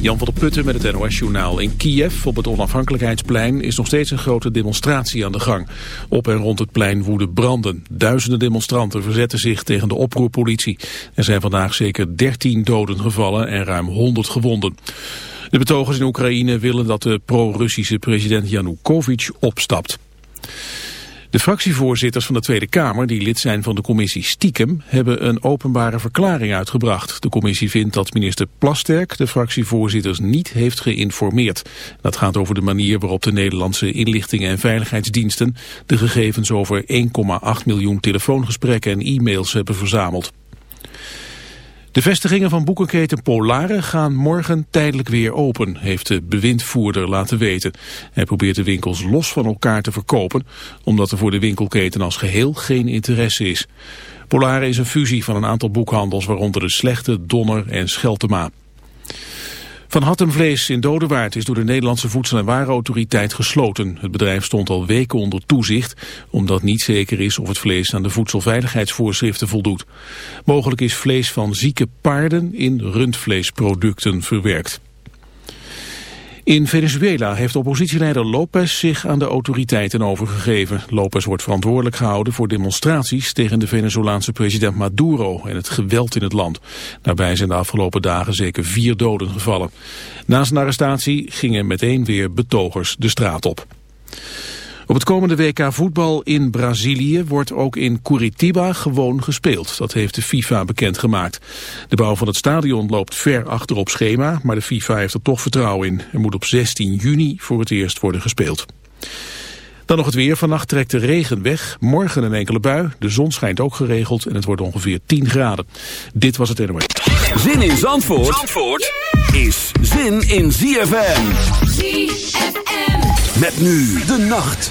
Jan van der Putten met het NOS-journaal. In Kiev, op het onafhankelijkheidsplein, is nog steeds een grote demonstratie aan de gang. Op en rond het plein woeden branden. Duizenden demonstranten verzetten zich tegen de oproerpolitie. Er zijn vandaag zeker 13 doden gevallen en ruim 100 gewonden. De betogers in Oekraïne willen dat de pro-Russische president Yanukovych opstapt. De fractievoorzitters van de Tweede Kamer, die lid zijn van de commissie Stiekem, hebben een openbare verklaring uitgebracht. De commissie vindt dat minister Plasterk de fractievoorzitters niet heeft geïnformeerd. Dat gaat over de manier waarop de Nederlandse inlichtingen en veiligheidsdiensten de gegevens over 1,8 miljoen telefoongesprekken en e-mails hebben verzameld. De vestigingen van boekenketen Polare gaan morgen tijdelijk weer open, heeft de bewindvoerder laten weten. Hij probeert de winkels los van elkaar te verkopen, omdat er voor de winkelketen als geheel geen interesse is. Polare is een fusie van een aantal boekhandels, waaronder de Slechte, Donner en Scheltema. Van Hattemvlees in Dodewaard is door de Nederlandse Voedsel- en Warenautoriteit gesloten. Het bedrijf stond al weken onder toezicht, omdat niet zeker is of het vlees aan de voedselveiligheidsvoorschriften voldoet. Mogelijk is vlees van zieke paarden in rundvleesproducten verwerkt. In Venezuela heeft oppositieleider Lopez zich aan de autoriteiten overgegeven. Lopez wordt verantwoordelijk gehouden voor demonstraties tegen de Venezolaanse president Maduro en het geweld in het land. Daarbij zijn de afgelopen dagen zeker vier doden gevallen. Na zijn arrestatie gingen meteen weer betogers de straat op. Op het komende WK voetbal in Brazilië wordt ook in Curitiba gewoon gespeeld. Dat heeft de FIFA bekendgemaakt. De bouw van het stadion loopt ver achter op schema, maar de FIFA heeft er toch vertrouwen in. Er moet op 16 juni voor het eerst worden gespeeld. Dan nog het weer. Vannacht trekt de regen weg. Morgen een enkele bui. De zon schijnt ook geregeld en het wordt ongeveer 10 graden. Dit was het NOS. Zin in Zandvoort, Zandvoort is zin in ZFM. ZFM. Met nu de nacht.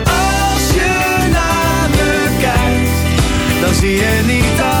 zie je niet.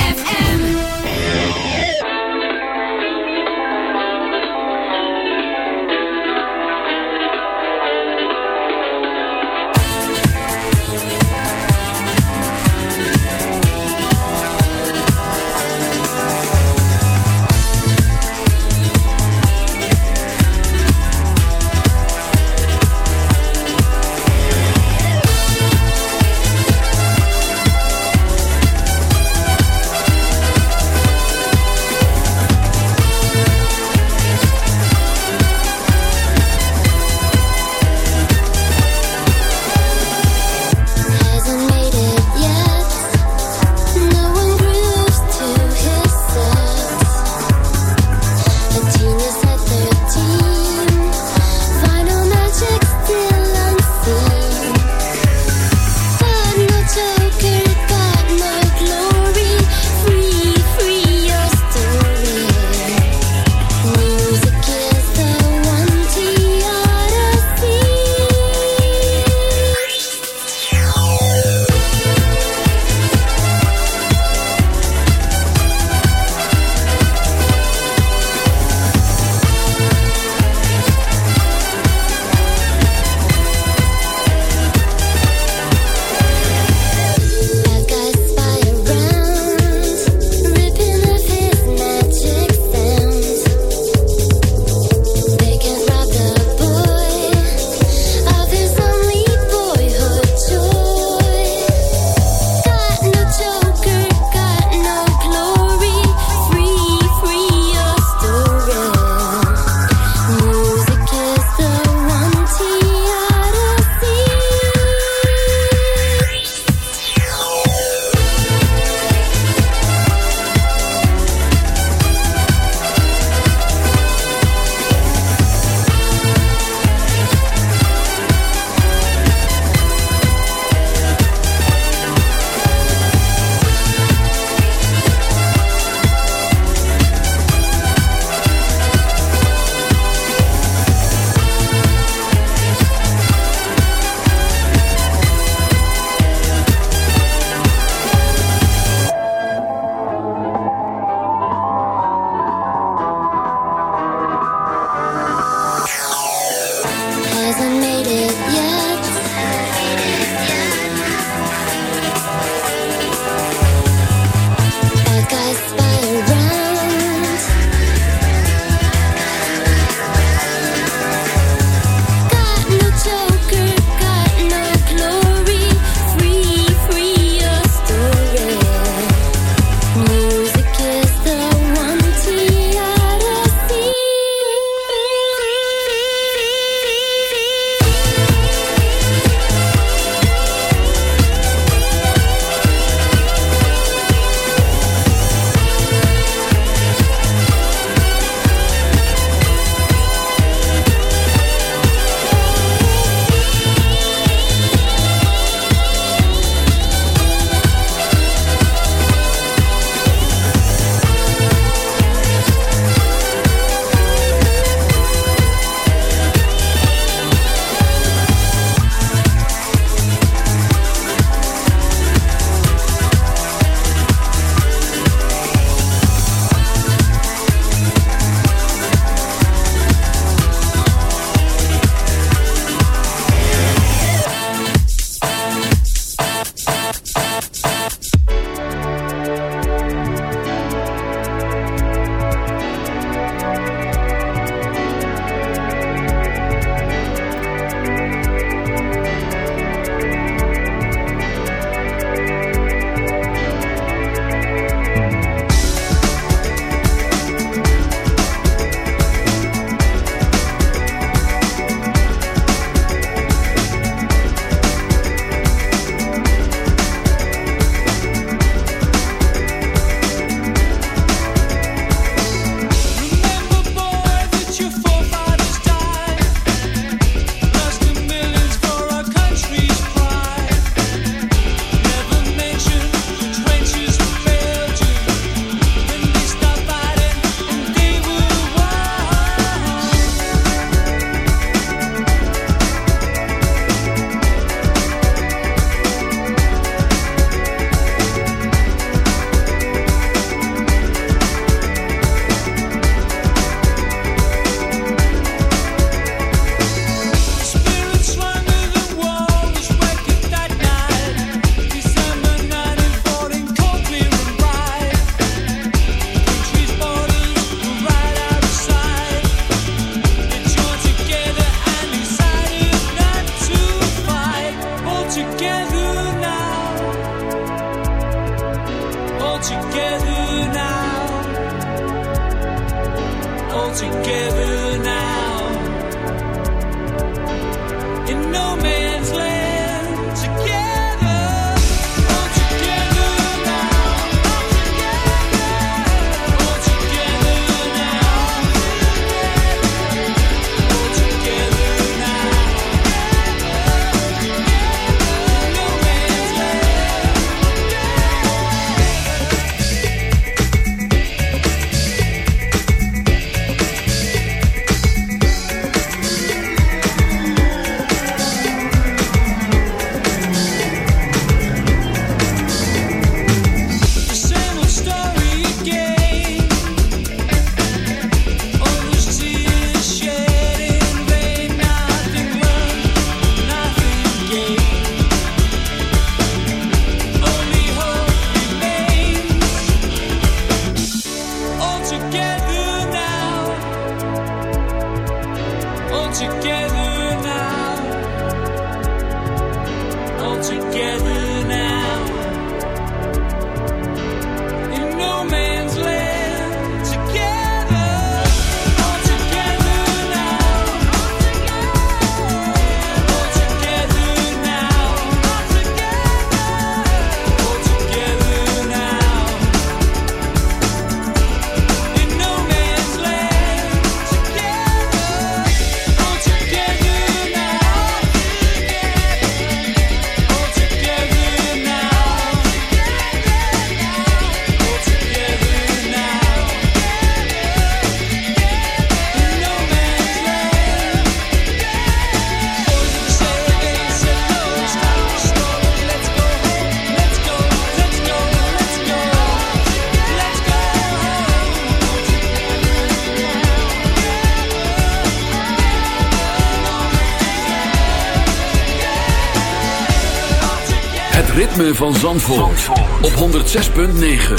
Ritme van Zandvoort, op 106.9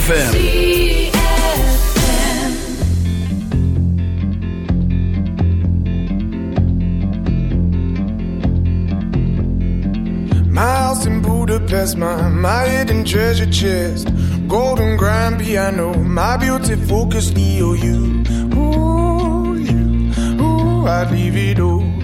FM. My house in Budapest, my, my hidden treasure chest, golden grand piano, my beauty focus EOU. Ooh, you, ooh, I'd leave it all.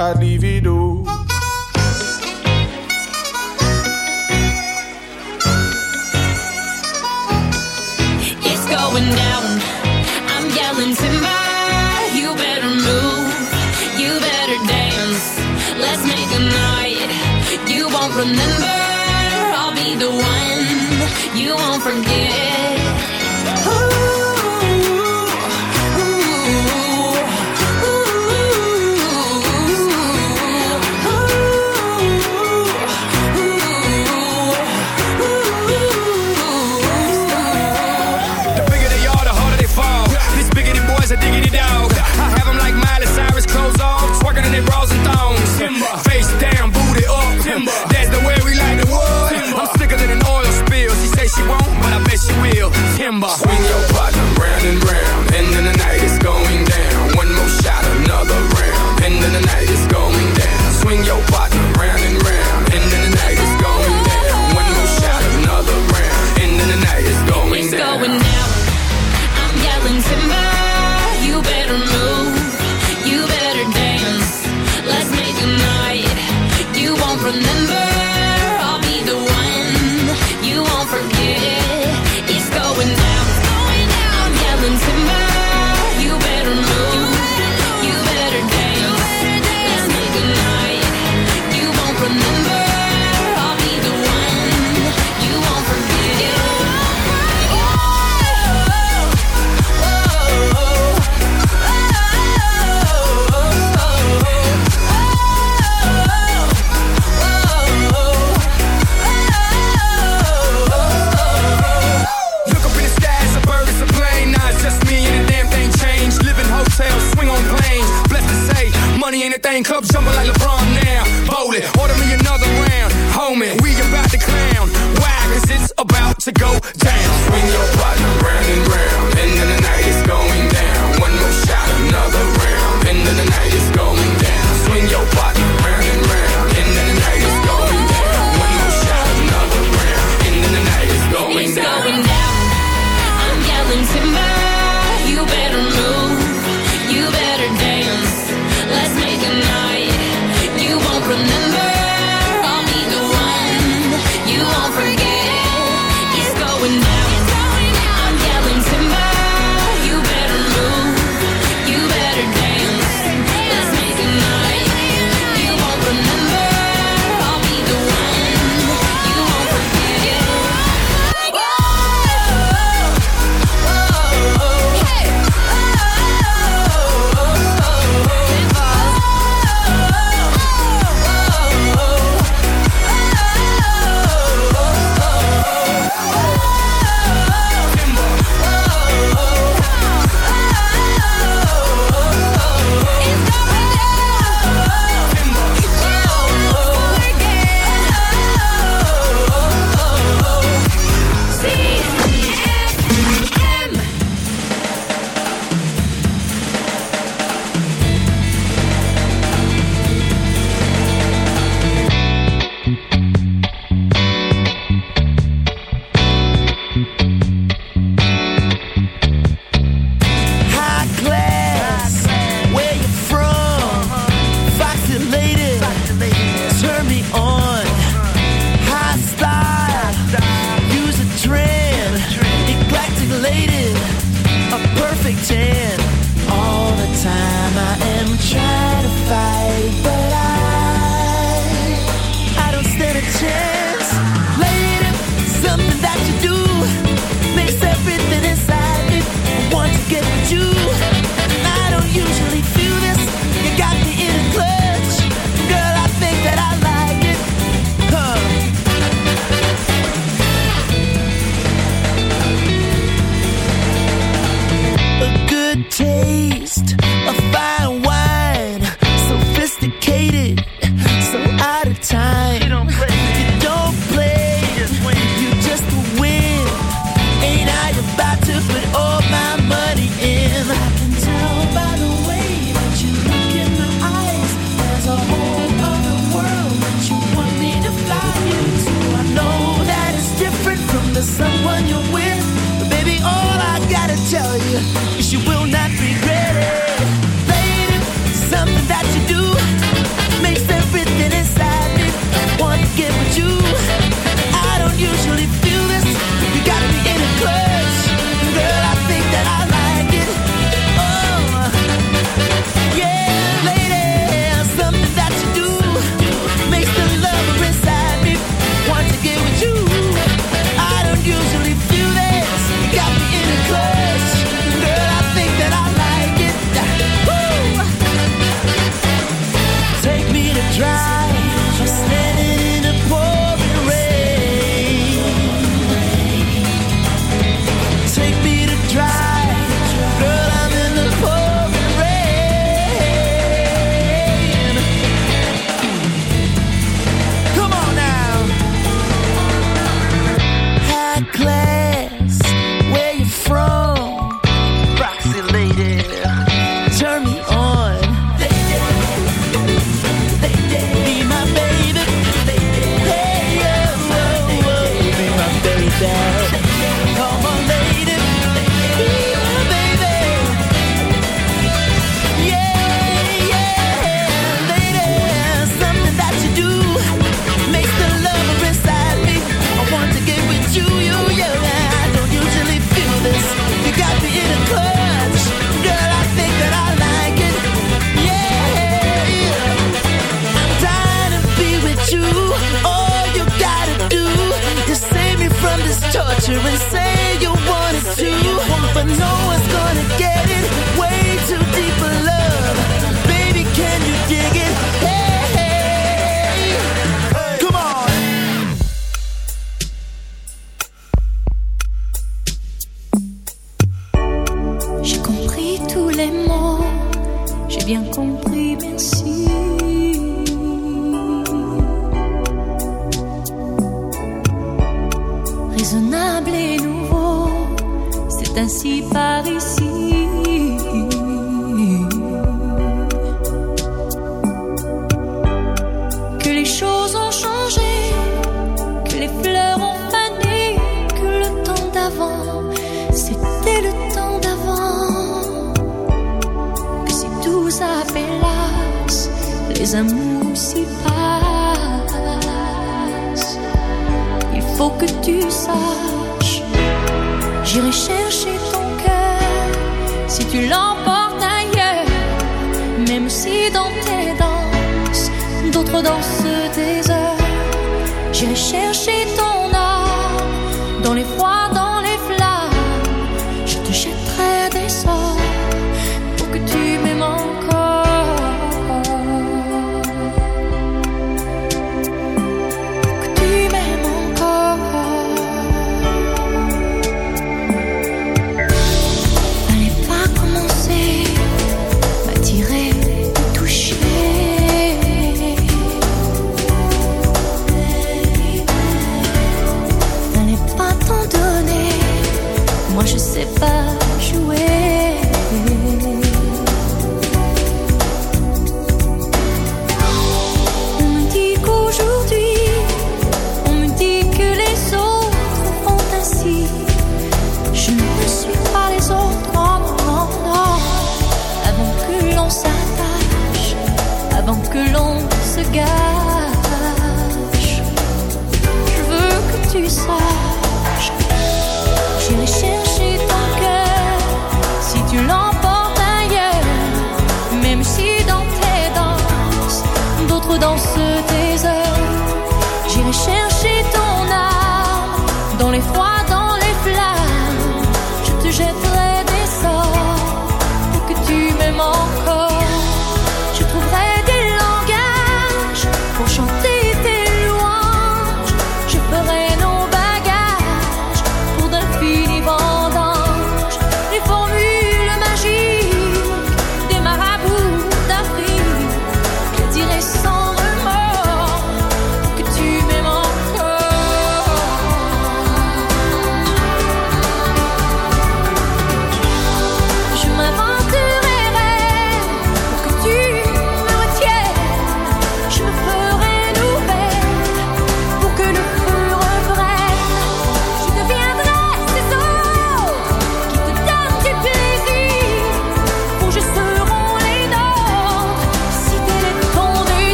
I leave it all.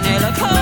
Dont je